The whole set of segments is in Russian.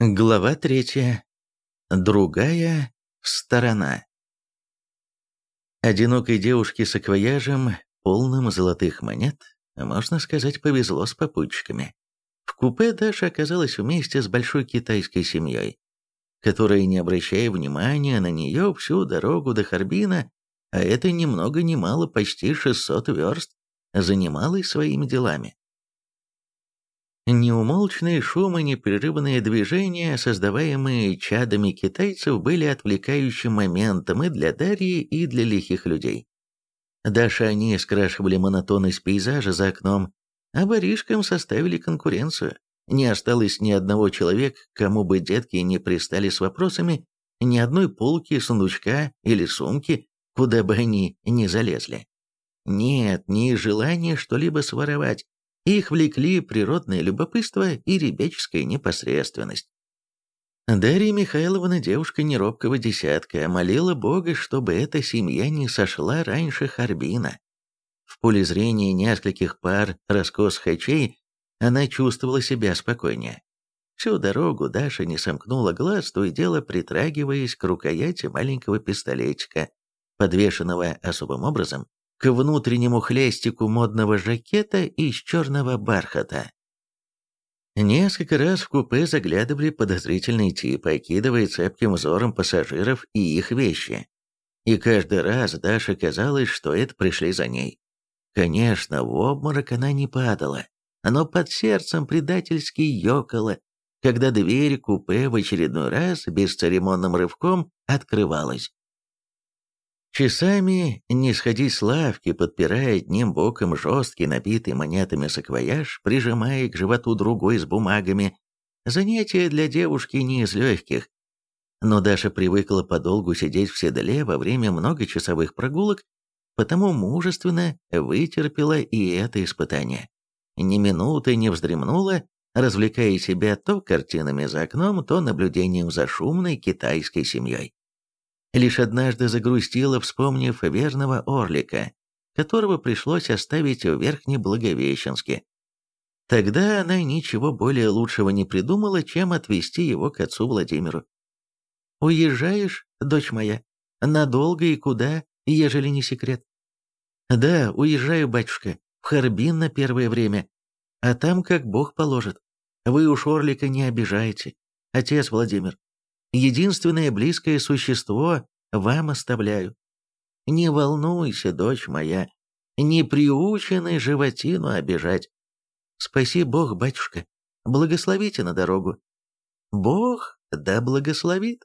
Глава третья. Другая сторона. Одинокой девушке с акваяжем, полным золотых монет, можно сказать, повезло с попутчиками. В купе Даша оказалась вместе с большой китайской семьей, которая, не обращая внимания на нее всю дорогу до Харбина, а это ни много ни мало почти 600 верст, занималась своими делами. Неумолчные шумы, непрерывные движения, создаваемые чадами китайцев, были отвлекающим моментом и для Дарьи, и для лихих людей. Даша они скрашивали монотонность пейзажа за окном, а воришкам составили конкуренцию. Не осталось ни одного человека, кому бы детки не пристали с вопросами, ни одной полки, сундучка или сумки, куда бы они ни залезли. Нет, ни желания что-либо своровать, их влекли природное любопытство и ребяческая непосредственность. Дарья Михайловна, девушка неробкого десятка, молила Бога, чтобы эта семья не сошла раньше Харбина. В поле зрения нескольких пар раскос хачей она чувствовала себя спокойнее. Всю дорогу Даша не сомкнула глаз, то и дело притрагиваясь к рукояти маленького пистолетика, подвешенного особым образом к внутреннему хлестику модного жакета из черного бархата. Несколько раз в купе заглядывали подозрительные типы, окидывая цепким взором пассажиров и их вещи. И каждый раз Даше казалось, что это пришли за ней. Конечно, в обморок она не падала, но под сердцем предательски ёкала, когда дверь купе в очередной раз бесцеремонным рывком открывалась. Часами не сходить с лавки, подпирая одним боком жесткий, набитый монетами саквояж, прижимая к животу другой с бумагами. Занятие для девушки не из легких. Но Даша привыкла подолгу сидеть в седле во время многочасовых прогулок, потому мужественно вытерпела и это испытание. Ни минуты не вздремнула, развлекая себя то картинами за окном, то наблюдением за шумной китайской семьей. Лишь однажды загрустила, вспомнив верного Орлика, которого пришлось оставить в Верхнеблаговещенске. Тогда она ничего более лучшего не придумала, чем отвезти его к отцу Владимиру. «Уезжаешь, дочь моя? Надолго и куда, ежели не секрет?» «Да, уезжаю, батюшка, в Харбин на первое время, а там как Бог положит. Вы уж Орлика не обижаете, отец Владимир. Единственное близкое существо вам оставляю. Не волнуйся, дочь моя, не приучены животину обижать. Спаси Бог, батюшка, благословите на дорогу. Бог да благословит.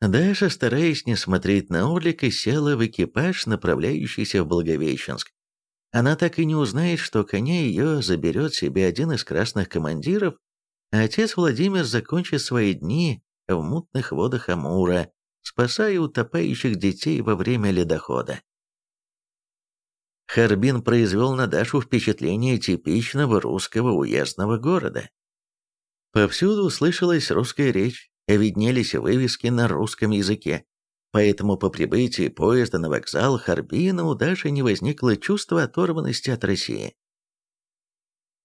Даша, стараясь не смотреть на Орлика, села в экипаж, направляющийся в Благовещенск. Она так и не узнает, что коня ее заберет себе один из красных командиров, отец Владимир закончит свои дни в мутных водах Амура, спасая утопающих детей во время ледохода. Харбин произвел на Дашу впечатление типичного русского уездного города. Повсюду слышалась русская речь, виднелись вывески на русском языке. Поэтому по прибытии поезда на вокзал Харбина у Даши не возникло чувства оторванности от России.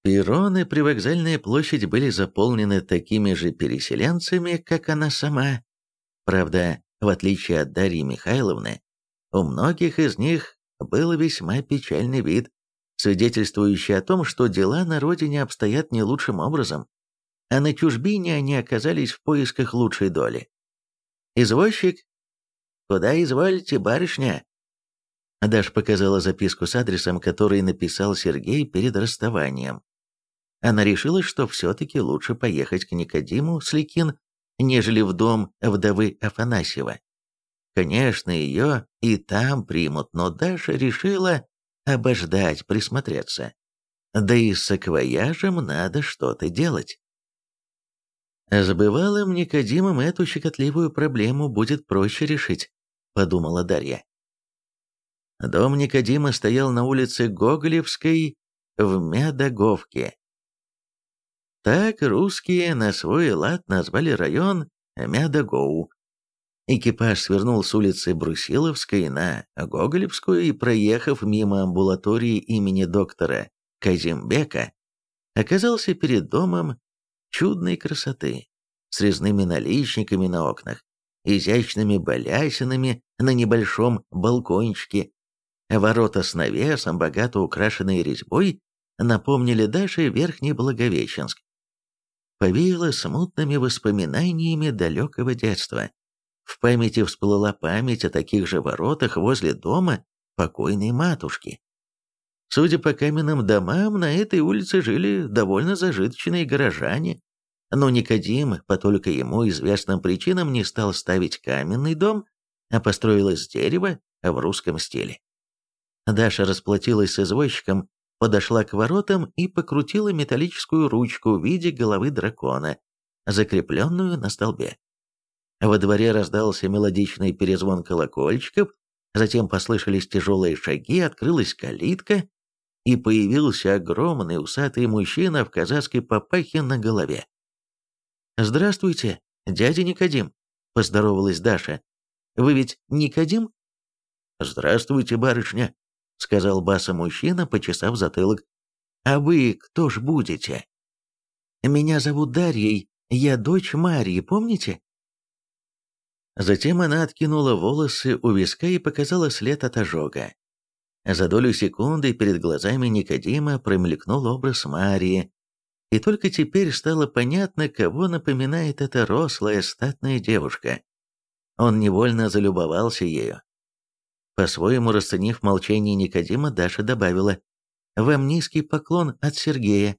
Перроны при вокзальной площади были заполнены такими же переселенцами, как она сама. Правда, в отличие от Дарьи Михайловны, у многих из них был весьма печальный вид, свидетельствующий о том, что дела на родине обстоят не лучшим образом, а на чужбине они оказались в поисках лучшей доли. «Извозчик? Куда изволите, барышня?» Даша показала записку с адресом, который написал Сергей перед расставанием. Она решила, что все-таки лучше поехать к Никодиму Сликин, нежели в дом вдовы Афанасьева. Конечно, ее и там примут, но Даша решила обождать, присмотреться. Да и с саквояжем надо что-то делать. С бывалым Никодимом эту щекотливую проблему будет проще решить, подумала Дарья. Дом Никодима стоял на улице Гоголевской в Медоговке. Так русские на свой лад назвали район Мядогоу. Экипаж свернул с улицы Брусиловской на Гоголевскую и, проехав мимо амбулатории имени доктора Казимбека, оказался перед домом чудной красоты, с резными наличниками на окнах, изящными балясинами на небольшом балкончике. Ворота с навесом, богато украшенные резьбой, напомнили Даше Верхний Благовещенск. Повеяло смутными воспоминаниями далекого детства. В памяти всплыла память о таких же воротах возле дома покойной матушки. Судя по каменным домам, на этой улице жили довольно зажиточные горожане, но Никодим по только ему известным причинам не стал ставить каменный дом, а построил из дерева в русском стиле. Даша расплатилась с извозчиком, подошла к воротам и покрутила металлическую ручку в виде головы дракона, закрепленную на столбе. Во дворе раздался мелодичный перезвон колокольчиков, затем послышались тяжелые шаги, открылась калитка, и появился огромный усатый мужчина в казахской папахе на голове. «Здравствуйте, дядя Никодим», — поздоровалась Даша. «Вы ведь Никодим?» «Здравствуйте, барышня», — сказал баса мужчина, почесав затылок. «А вы кто ж будете?» «Меня зовут Дарьей, я дочь Марии, помните?» Затем она откинула волосы у виска и показала след от ожога. За долю секунды перед глазами Никодима промелькнул образ Марии, и только теперь стало понятно, кого напоминает эта рослая статная девушка. Он невольно залюбовался ею. По-своему расценив молчание Никодима, Даша добавила «Вам низкий поклон от Сергея».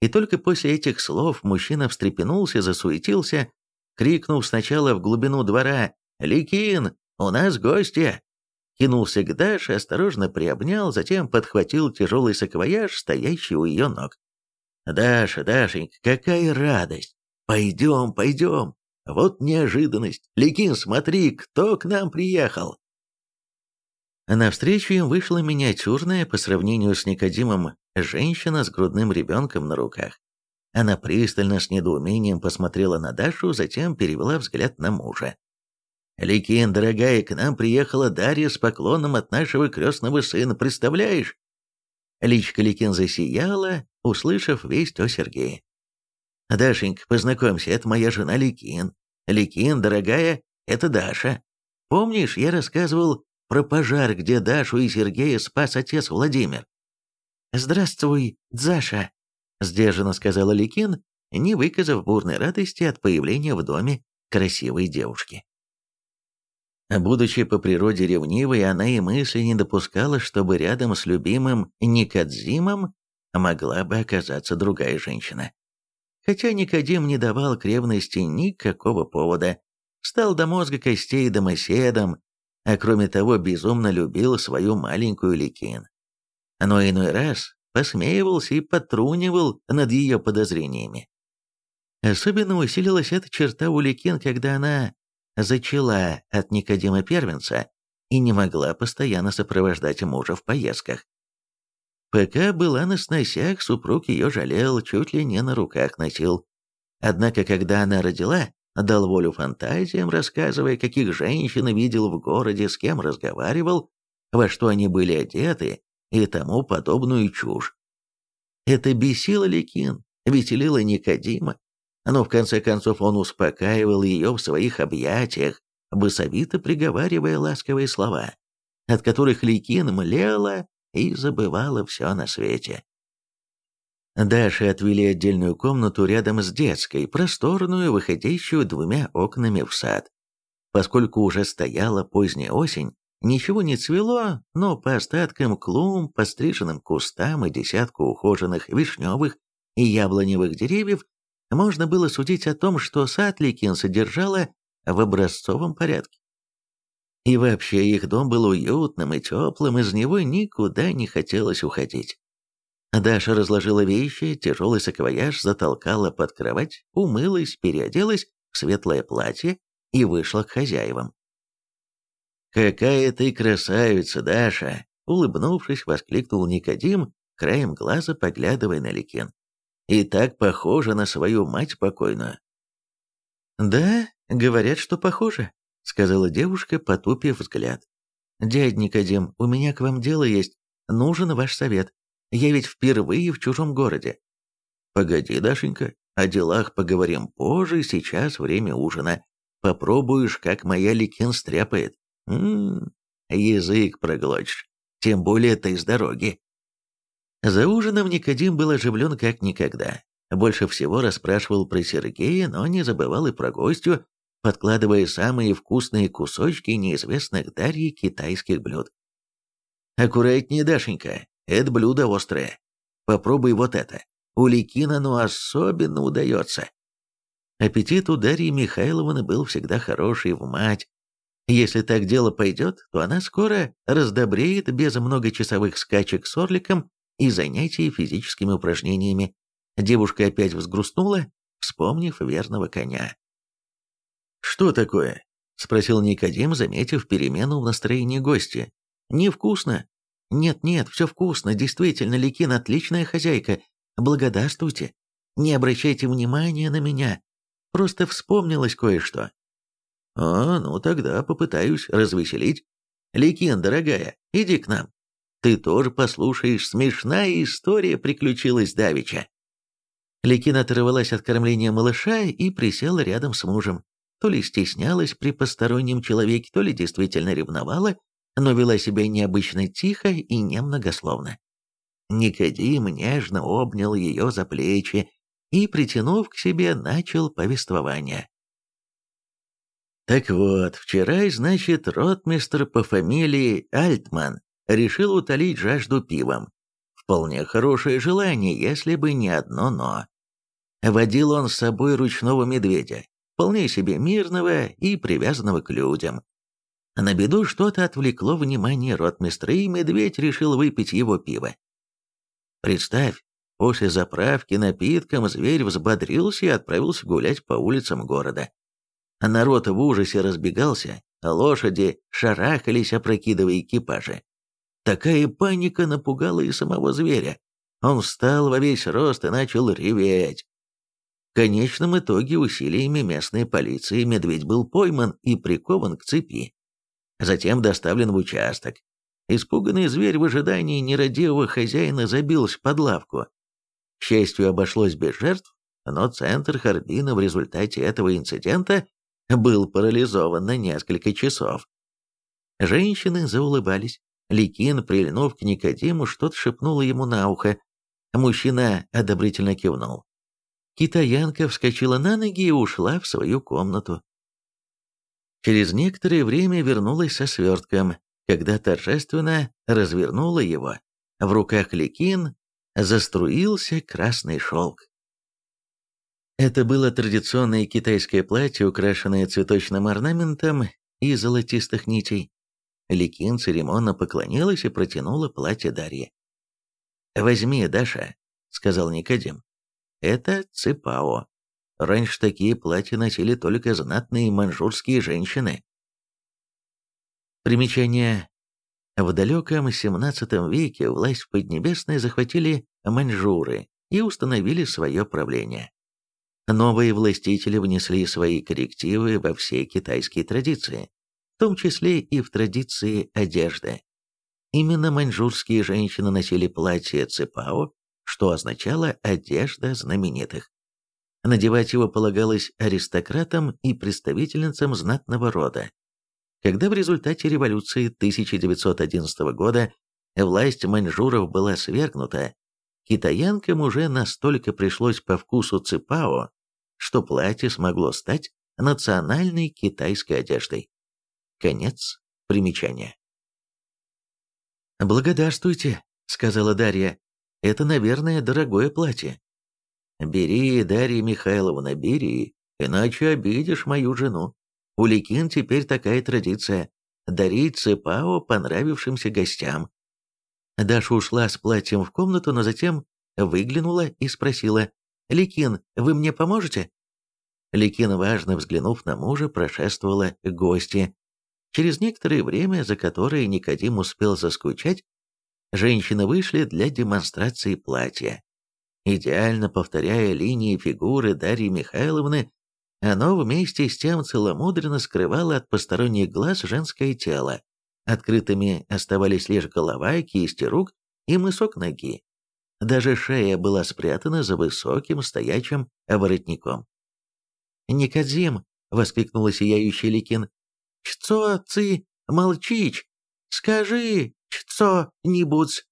И только после этих слов мужчина встрепенулся, засуетился, крикнув сначала в глубину двора «Ликин, у нас гостья!» Кинулся к Даше, осторожно приобнял, затем подхватил тяжелый саквояж, стоящий у ее ног. «Даша, Дашенька, какая радость! Пойдем, пойдем! Вот неожиданность! Ликин, смотри, кто к нам приехал!» Навстречу им вышла миниатюрная, по сравнению с Никодимом, женщина с грудным ребенком на руках. Она пристально с недоумением посмотрела на Дашу, затем перевела взгляд на мужа. «Ликин, дорогая, к нам приехала Дарья с поклоном от нашего крестного сына, представляешь?» Личка Ликин засияла, услышав весть о Сергее. «Дашенька, познакомься, это моя жена Ликин. Ликин, дорогая, это Даша. Помнишь, я рассказывал про пожар, где Дашу и Сергея спас отец Владимир?» «Здравствуй, Дзаша», — сдержанно сказала Ликин, не выказав бурной радости от появления в доме красивой девушки. Будучи по природе ревнивой, она и мысли не допускала, чтобы рядом с любимым Никодзимом могла бы оказаться другая женщина. Хотя Никодим не давал к ревности никакого повода, стал до мозга костей домоседом, а кроме того безумно любил свою маленькую Ликин. Но иной раз посмеивался и потрунивал над ее подозрениями. Особенно усилилась эта черта у Ликин, когда она зачала от Никодима Первенца и не могла постоянно сопровождать мужа в поездках. Пока была на сносях, супруг ее жалел, чуть ли не на руках носил. Однако, когда она родила, дал волю фантазиям, рассказывая, каких женщин видел в городе, с кем разговаривал, во что они были одеты и тому подобную чушь. Это бесило Ликин, веселило Никодима, но в конце концов он успокаивал ее в своих объятиях, бысовито приговаривая ласковые слова, от которых Ликин млела и забывала все на свете. Даше отвели отдельную комнату рядом с детской, просторную, выходящую двумя окнами в сад. Поскольку уже стояла поздняя осень, ничего не цвело, но по остаткам клумб, постриженным кустам и десятку ухоженных вишневых и яблоневых деревьев можно было судить о том, что сад Ликин содержала в образцовом порядке. И вообще их дом был уютным и теплым, из него никуда не хотелось уходить. Даша разложила вещи, тяжелый саквояж затолкала под кровать, умылась, переоделась в светлое платье и вышла к хозяевам. «Какая ты красавица, Даша!» Улыбнувшись, воскликнул Никодим, краем глаза поглядывая на Ликин и так похожа на свою мать покойную. «Да, говорят, что похоже», — сказала девушка, потупив взгляд. «Дядь Никодим, у меня к вам дело есть. Нужен ваш совет. Я ведь впервые в чужом городе». «Погоди, Дашенька, О делах поговорим позже, сейчас время ужина. Попробуешь, как моя Ликин стряпает. Ммм, язык проглотишь. Тем более ты с дороги. За ужином Никодим был оживлен как никогда. Больше всего расспрашивал про Сергея, но не забывал и про гостю, подкладывая самые вкусные кусочки неизвестных Дарьи китайских блюд. «Аккуратнее, Дашенька, это блюдо острое. Попробуй вот это. У Ликина ну особенно удается». Аппетит у Дарьи Михайловны был всегда хороший в мать. Если так дело пойдет, то она скоро раздобреет без многочасовых скачек с орликом и занятий физическими упражнениями. Девушка опять взгрустнула, вспомнив верного коня. «Что такое?» — спросил Никодим, заметив перемену в настроении гостя. «Невкусно?» «Нет-нет, все вкусно, действительно, Ликин отличная хозяйка. Благодарствуйте. Не обращайте внимания на меня. Просто вспомнилось кое-что». «А, ну тогда попытаюсь развеселить. Ликин, дорогая, иди к нам. Ты тоже послушаешь, смешная история приключилась давеча». Ликин оторвалась от кормления малыша и присела рядом с мужем. То ли стеснялась при постороннем человеке, то ли действительно ревновала, но вела себя необычно тихо и немногословно. Никодим нежно обнял ее за плечи и, притянув к себе, начал повествование. Так вот, вчера, значит, ротмистр по фамилии Альтман решил утолить жажду пивом. Вполне хорошее желание, если бы не одно «но». Водил он с собой ручного медведя, вполне себе мирного и привязанного к людям. На беду что-то отвлекло внимание ротмистра, и медведь решил выпить его пиво. Представь, после заправки напитком зверь взбодрился и отправился гулять по улицам города. Народ в ужасе разбегался, а лошади шарахались, опрокидывая экипажи. Такая паника напугала и самого зверя. Он встал во весь рост и начал реветь. В конечном итоге усилиями местной полиции медведь был пойман и прикован к цепи. Затем доставлен в участок. Испуганный зверь в ожидании нерадивого хозяина забился под лавку. К счастью, обошлось без жертв, но центр Харбина в результате этого инцидента был парализован на несколько часов. Женщины заулыбались. Ликин, прильнув к Никодиму, что-то шепнула ему на ухо. Мужчина одобрительно кивнул. Китаянка вскочила на ноги и ушла в свою комнату. Через некоторое время вернулась со свертком, когда торжественно развернула его. В руках Ликин заструился красный шелк. Это было традиционное китайское платье, украшенное цветочным орнаментом и золотистых нитей. Ликин церемонно поклонилась и протянула платье Дарье. «Возьми, Даша», — сказал Никодим. Это ципао. Раньше такие платья носили только знатные маньчжурские женщины. Примечание. В далеком XVII веке власть Поднебесной захватили маньчжуры и установили свое правление. Новые властители внесли свои коррективы во все китайские традиции, в том числе и в традиции одежды. Именно маньчжурские женщины носили платья ципао что означало «одежда знаменитых». Надевать его полагалось аристократам и представительницам знатного рода. Когда в результате революции 1911 года власть маньчжуров была свергнута, китаянкам уже настолько пришлось по вкусу ципао, что платье смогло стать национальной китайской одеждой. Конец примечания. «Благодарствуйте», — сказала Дарья. Это, наверное, дорогое платье. Бери, Дарья Михайловна, бери, иначе обидишь мою жену. У Ликин теперь такая традиция – дарить цепао понравившимся гостям. Даша ушла с платьем в комнату, но затем выглянула и спросила, «Ликин, вы мне поможете?» Ликин, важно взглянув на мужа, прошествовала к гости. Через некоторое время, за которое Никодим успел заскучать, женщины вышли для демонстрации платья. Идеально повторяя линии фигуры Дарьи Михайловны, оно вместе с тем целомудренно скрывало от посторонних глаз женское тело. Открытыми оставались лишь голова, кисти рук и мысок ноги. Даже шея была спрятана за высоким стоячим воротником. «Никодим!» — воскликнула сияющий Ликин. «Чцо ци молчич! Скажи, чцо нибудь!»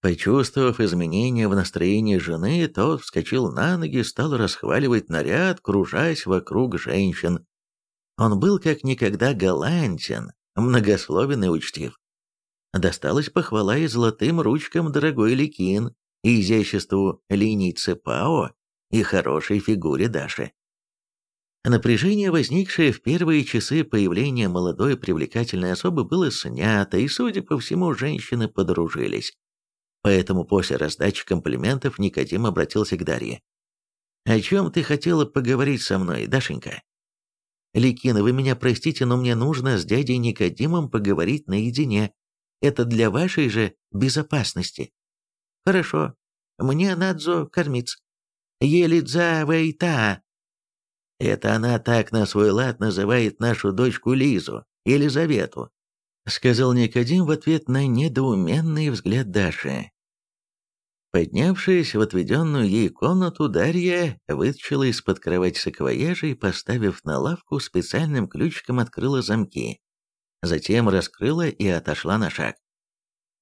Почувствовав изменения в настроении жены, тот вскочил на ноги, стал расхваливать наряд, кружась вокруг женщин. Он был как никогда галантен, многословен и учтив. Досталась похвала и золотым ручкам дорогой Ликин, и изяществу линий Цепао, и хорошей фигуре Даши. Напряжение, возникшее в первые часы появления молодой привлекательной особы, было снято, и, судя по всему, женщины подружились. Поэтому после раздачи комплиментов Никодим обратился к Дарье. «О чем ты хотела поговорить со мной, Дашенька?» «Ликина, вы меня простите, но мне нужно с дядей Никодимом поговорить наедине. Это для вашей же безопасности». «Хорошо. Мне надо кормиться. Елидза Вейта». Это она так на свой лад называет нашу дочку Лизу, Елизавету, сказал Никодим в ответ на недоуменный взгляд Даши. Поднявшись в отведенную ей комнату, Дарья вытащила из-под кровати саквояжа и, поставив на лавку, специальным ключиком открыла замки. Затем раскрыла и отошла на шаг.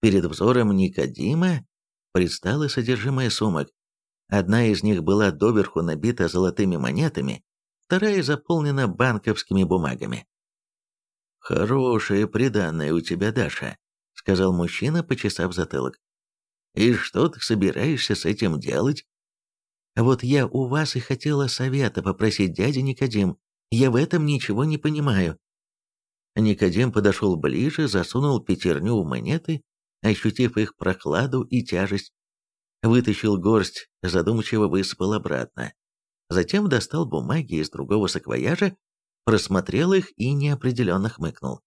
Перед взором Никодима предстало содержимое сумок. Одна из них была доверху набита золотыми монетами, вторая заполнена банковскими бумагами. «Хорошее приданное у тебя, Даша», — сказал мужчина, почесав затылок. «И что ты собираешься с этим делать?» «Вот я у вас и хотела совета попросить дядя Никодим. Я в этом ничего не понимаю». Никодим подошел ближе, засунул пятерню в монеты, ощутив их прохладу и тяжесть. Вытащил горсть, задумчиво высыпал обратно. Затем достал бумаги из другого саквояжа просмотрел их и неопределенно хмыкнул.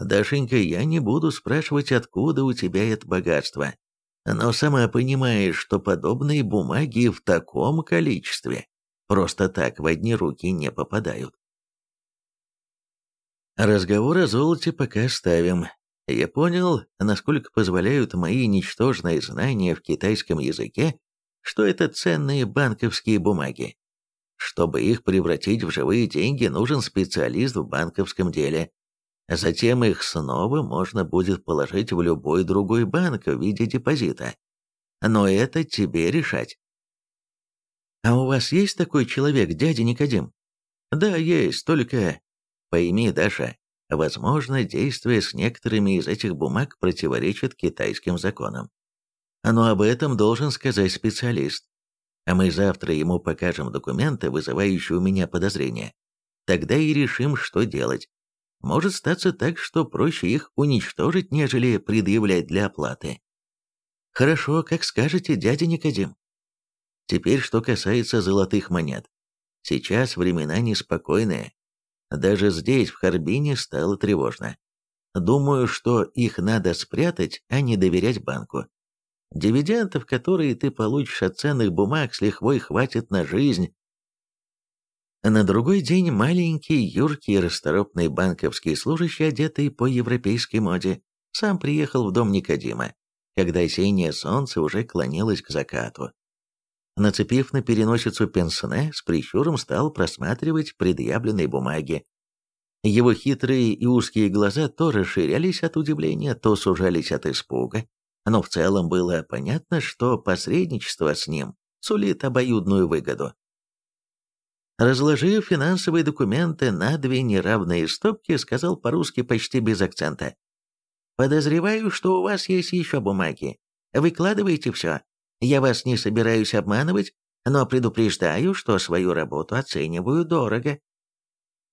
«Дашенька, я не буду спрашивать, откуда у тебя это богатство, но сама понимаешь, что подобные бумаги в таком количестве просто так в одни руки не попадают». Разговор о золоте пока оставим. Я понял, насколько позволяют мои ничтожные знания в китайском языке, что это ценные банковские бумаги. Чтобы их превратить в живые деньги, нужен специалист в банковском деле. Затем их снова можно будет положить в любой другой банк в виде депозита. Но это тебе решать. А у вас есть такой человек, дядя Никодим? Да, есть, только... Пойми, Даша, возможно, действие с некоторыми из этих бумаг противоречит китайским законам. Но об этом должен сказать специалист а мы завтра ему покажем документы, вызывающие у меня подозрения. Тогда и решим, что делать. Может статься так, что проще их уничтожить, нежели предъявлять для оплаты. Хорошо, как скажете, дядя Никодим. Теперь, что касается золотых монет. Сейчас времена неспокойные. Даже здесь, в Харбине, стало тревожно. Думаю, что их надо спрятать, а не доверять банку. Дивидендов, которые ты получишь от ценных бумаг, с лихвой хватит на жизнь. На другой день маленький, юркий и расторопный банковский служащий, одетый по европейской моде, сам приехал в дом Никодима, когда осеннее солнце уже клонилось к закату. Нацепив на переносицу пенсне, с прищуром стал просматривать предъявленные бумаги. Его хитрые и узкие глаза то расширялись от удивления, то сужались от испуга но в целом было понятно, что посредничество с ним сулит обоюдную выгоду. Разложив финансовые документы на две неравные стопки, сказал по-русски почти без акцента. «Подозреваю, что у вас есть еще бумаги. Выкладывайте все. Я вас не собираюсь обманывать, но предупреждаю, что свою работу оцениваю дорого».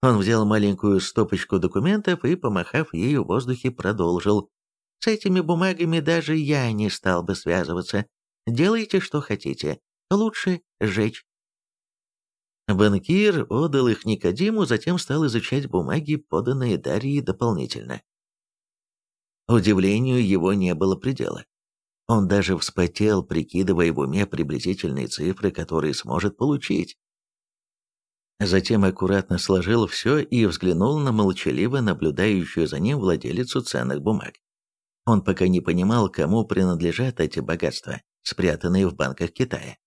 Он взял маленькую стопочку документов и, помахав ею в воздухе, продолжил. С этими бумагами даже я не стал бы связываться. Делайте, что хотите. Лучше сжечь. Банкир отдал их Никодиму, затем стал изучать бумаги, поданные Дарьей дополнительно. Удивлению его не было предела. Он даже вспотел, прикидывая в уме приблизительные цифры, которые сможет получить. Затем аккуратно сложил все и взглянул на молчаливо наблюдающую за ним владелицу ценных бумаг. Он пока не понимал, кому принадлежат эти богатства, спрятанные в банках Китая.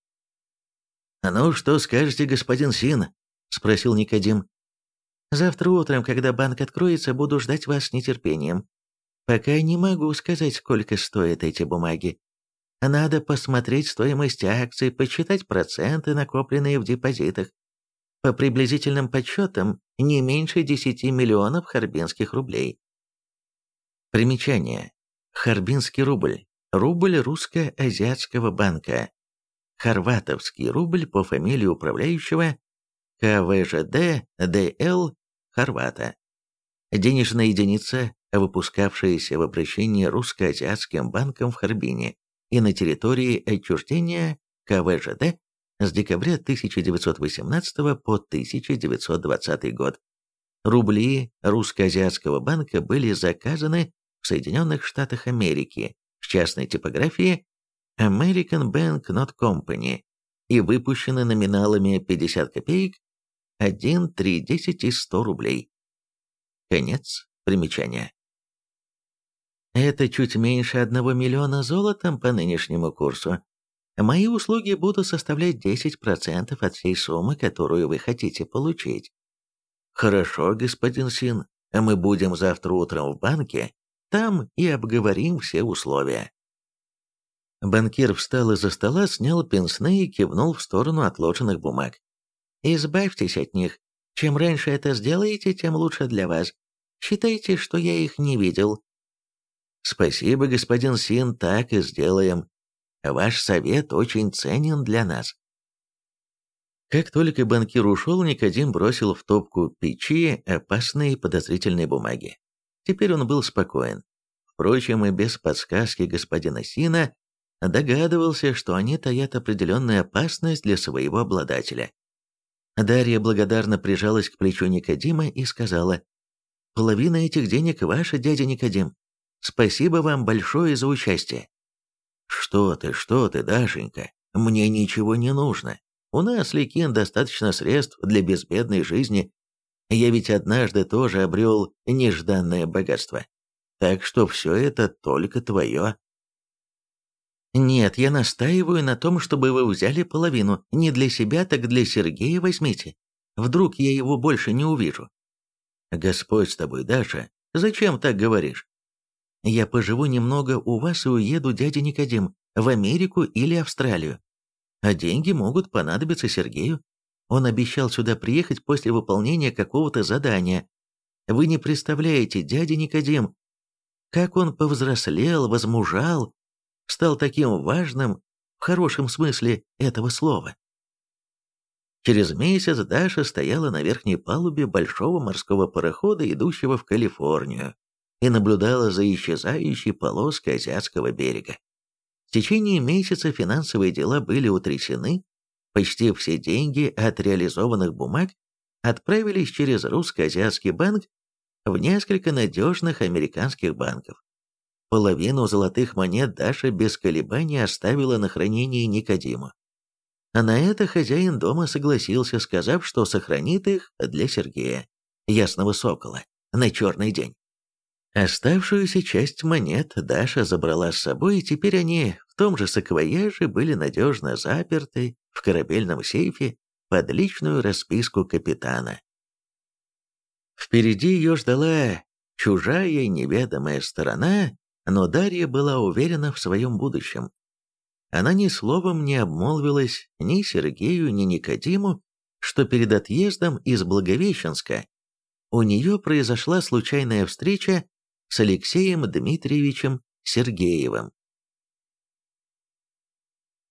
«Ну, что скажете, господин Син?» – спросил Никодим. «Завтра утром, когда банк откроется, буду ждать вас с нетерпением. Пока не могу сказать, сколько стоят эти бумаги. Надо посмотреть стоимость акций, посчитать проценты, накопленные в депозитах. По приблизительным подсчетам, не меньше 10 миллионов харбинских рублей. Примечание. Харбинский рубль. Рубль русско-азиатского банка. Хорватовский рубль по фамилии управляющего КВЖД ДЛ Хорвата. Денежная единица, выпускавшаяся в обращении русско-азиатским банком в Харбине и на территории отчуждения КВЖД с декабря 1918 по 1920 год. Рубли русско-азиатского банка были заказаны в Соединенных Штатах Америки в частной типографии American Bank Not Company и выпущены номиналами 50 копеек, 1, 3, 10 и 100 рублей. Конец примечания. Это чуть меньше одного миллиона золотом по нынешнему курсу. Мои услуги будут составлять 10% от всей суммы, которую вы хотите получить. Хорошо, господин Син, мы будем завтра утром в банке, там и обговорим все условия. Банкир встал из-за стола, снял пенсне и кивнул в сторону отложенных бумаг. «Избавьтесь от них. Чем раньше это сделаете, тем лучше для вас. Считайте, что я их не видел. «Спасибо, господин Син, так и сделаем. Ваш совет очень ценен для нас». Как только банкир ушел, Никодим бросил в топку печи опасные подозрительные бумаги. Теперь он был спокоен. Впрочем, и без подсказки господина Сина догадывался, что они таят определенную опасность для своего обладателя. Дарья благодарно прижалась к плечу Никодима и сказала, «Половина этих денег ваша, дядя Никодим. Спасибо вам большое за участие». «Что ты, что ты, Дашенька, мне ничего не нужно. У нас, Ликин, достаточно средств для безбедной жизни. Я ведь однажды тоже обрел нежданное богатство. Так что все это только твое». «Нет, я настаиваю на том, чтобы вы взяли половину. Не для себя, так для Сергея возьмите. Вдруг я его больше не увижу». «Господь с тобой, Даша, зачем так говоришь? Я поживу немного у вас и уеду, дядя Никодим, в Америку или Австралию. А деньги могут понадобиться Сергею. Он обещал сюда приехать после выполнения какого-то задания. Вы не представляете, дядя Никодим, как он повзрослел, возмужал, стал таким важным в хорошем смысле этого слова. Через месяц Даша стояла на верхней палубе большого морского парохода, идущего в Калифорнию и наблюдала за исчезающей полоской азиатского берега. В течение месяца финансовые дела были утрясены, почти все деньги от реализованных бумаг отправились через русско-азиатский банк в несколько надежных американских банков. Половину золотых монет Даша без колебаний оставила на хранение Никодиму. А на это хозяин дома согласился, сказав, что сохранит их для Сергея, ясного сокола, на черный день. Оставшуюся часть монет Даша забрала с собой, и теперь они в том же саквояже были надежно заперты в корабельном сейфе под личную расписку капитана. Впереди ее ждала чужая неведомая сторона, но Дарья была уверена в своем будущем. Она ни словом не обмолвилась ни Сергею, ни Никодиму, что перед отъездом из Благовещенска у нее произошла случайная встреча с Алексеем Дмитриевичем Сергеевым.